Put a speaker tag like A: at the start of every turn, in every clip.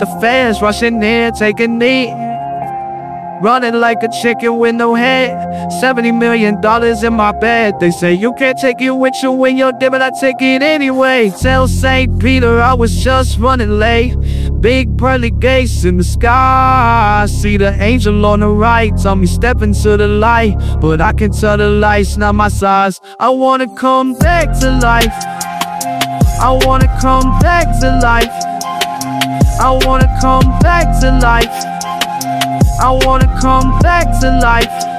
A: The fans rushing in, taking knee. Running like a chicken with no head. 70 million dollars in my bed. They say you can't take it with you when you're dead, but I take it anyway. Tell St. Peter I was just running late. Big pearly gates in the sky. See the angel on the right. Tell me step into the light. But I can tell the light's not my size. I wanna come back to life. I wanna come back to life. I wanna come back to life. I wanna come back to life.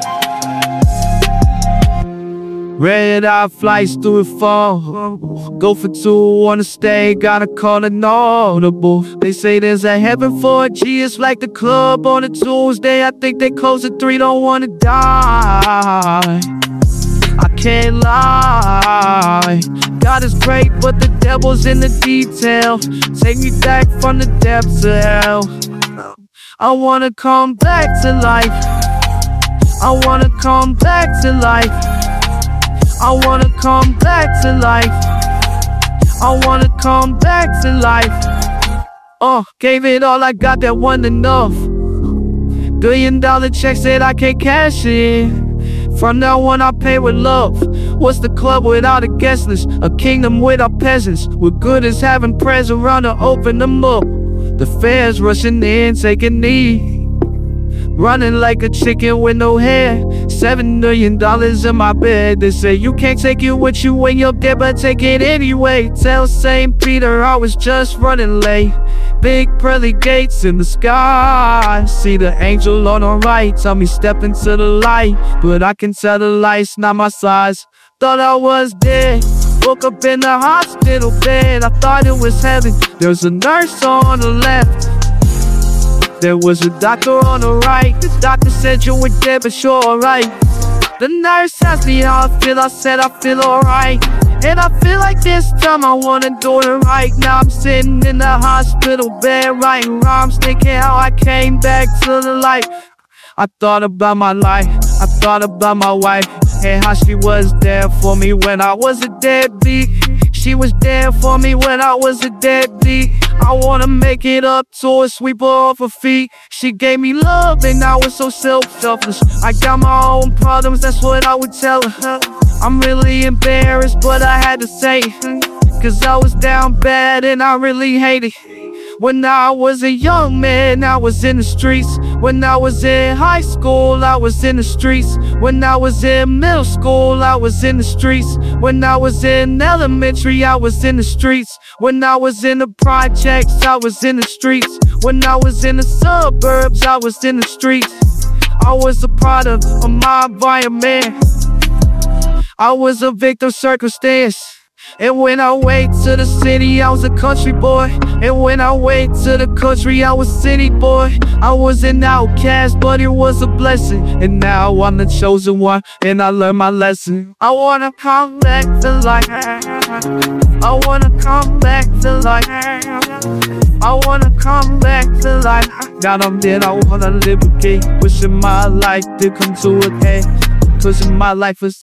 A: Red eye flights through it fall. Go for two, wanna stay, gotta call it audible. They say there's a heaven for a G, it's like the club on a Tuesday. I think they close at three, don't wanna die. I can't lie. God is great, but the devil's in the detail. Take me back from the depths of hell. I wanna come back to life. I wanna come back to life. I wanna come back to life. I wanna come back to life. Oh, gave it all I got, that wasn't enough. Billion dollar checks that I can't cash in. From now on, I pay with love. What's the club without a guest list? A kingdom without peasants. What good is having prayers around to open them up? The fans rushing in, taking knee. Running like a chicken with no hair. Seven million dollars in my bed. They say you can't take it with you when you're dead, but take it anyway. Tell St. Peter I was just running late. Big pearly gates in the sky. See the angel on the right. Tell me step into the light. But I can tell the light's not my size. Thought I was dead. Woke up in the hospital bed, I thought it was heaven. There's a nurse on the left. There was a doctor on the right. The doctor said you were dead, but you're alright. The nurse asked me how I feel, I said I feel alright. And I feel like this time I wanna do it right Now I'm sitting in the hospital bed Writing rhymes, thinking how I came back to the light I thought about my life, I thought about my wife and how she was there for me when I was a deadbeat. She was there for me when I was a deadbeat. I wanna make it up to her, sweep her off her feet. She gave me love and I was so self-selfless. I got my own problems, that's what I would tell her. I'm really embarrassed, but I had to say it. Cause I was down bad and I really hated it. When I was a young man, I was in the streets. When I was in high school, I was in the streets. When I was in middle school, I was in the streets. When I was in elementary, I was in the streets. When I was in the projects, I was in the streets. When I was in the suburbs, I was in the streets. I was a product of my environment. I was a victim circumstance. And when I went to the city, I was a country boy. And when I went to the country, I was city boy. I was an outcast, but it was a blessing. And now I'm the chosen one, and I learned my lesson. I wanna come back to life. I wanna come back to life. I wanna come back to life. Now I'm dead, I wanna live again. Wishing my life to come to a end. Pushing my life is